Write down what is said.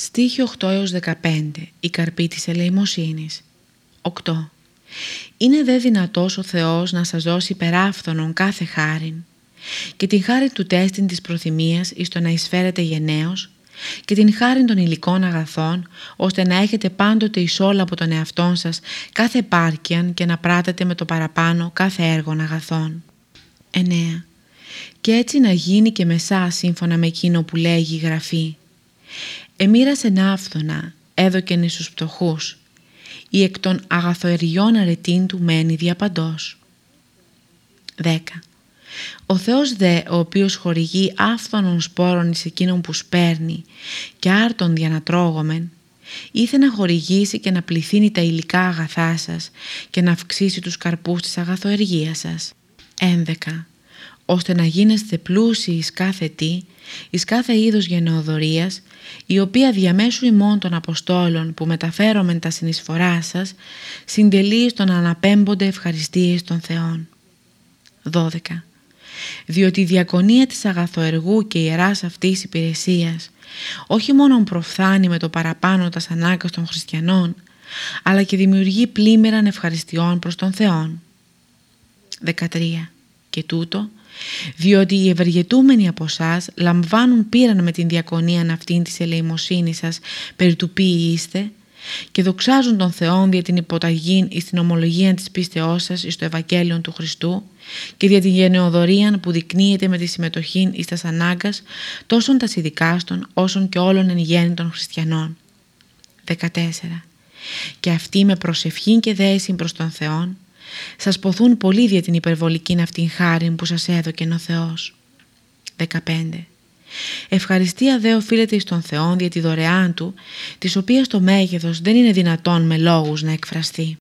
Στίχη 8 έως 15. Η καρπή της ελεημοσύνης. 8. Είναι δε δυνατός ο Θεός να σας δώσει υπεράφθονον κάθε χάριν και την χάρη του τέστην της προθυμίας εις το να εισφέρετε γενναίος και την χάρη των υλικών αγαθών ώστε να έχετε πάντοτε εις όλα από τον εαυτόν σας κάθε επάρκειαν και να πράτετε με το παραπάνω κάθε έργον αγαθών. 9. Και έτσι να γίνει και με εσάς σύμφωνα με εκείνο που λέγει η Γραφή εμοίρασε άφθονα, έδωκεν εις τους πτωχούς, ή εκ των αγαθοεριών αρετήν του μένει διαπαντός. 10. Ο Θεός δε, ο οποίος χορηγεί άφθονων σπόρων εις εκείνον που σπέρνει και άρτον διανατρώγομεν, ήθε να χορηγήσει και να πληθύνει τα υλικά αγαθά σας και να αυξήσει τους καρπούς της αγαθοεργίας σας. 11. Ώστε να γίνεστε πλούσιοι εις κάθε τι εις κάθε είδος γενεοδορίας, η οποία διαμέσου ημών των Αποστόλων που μεταφέρομεν τα συνεισφορά σας, συντελείς στο να αναπέμπονται ευχαριστίες των Θεών. 12. Διότι η διακονία της αγαθοεργού και ιεράς αυτής υπηρεσίας όχι μόνο προφθάνει με το παραπάνω τας ανάγκας των χριστιανών, αλλά και δημιουργεί πλήμεραν ευχαριστειών προς τον Θεόν. 13. Και τούτο διότι οι ευεργετούμενοι από εσάς λαμβάνουν πείραν με την διακονία αυτήν της ελεημοσύνης σας περί του ποιοι είστε και δοξάζουν τον Θεόν δια την υποταγή εις την ομολογία της πίστεώς σας εις το Ευαγγέλιο του Χριστού και δια την γενεοδορία που δεικνύεται με τη συμμετοχή εις τας ανάγκας τόσων τας ειδικάστων όσων και όλων εν γέννη των χριστιανών. 14. Και αυτοί με προσευχή και δέση προς τον Θεόν σας ποθούν πολύ για την υπερβολική αυτήν χάρη που σας έδωκε ο Θεός. 15. Ευχαριστία δε οφείλεται εις τον Θεόν για τη δωρεάν Του, της οποίας το μέγεθος δεν είναι δυνατόν με λόγους να εκφραστεί.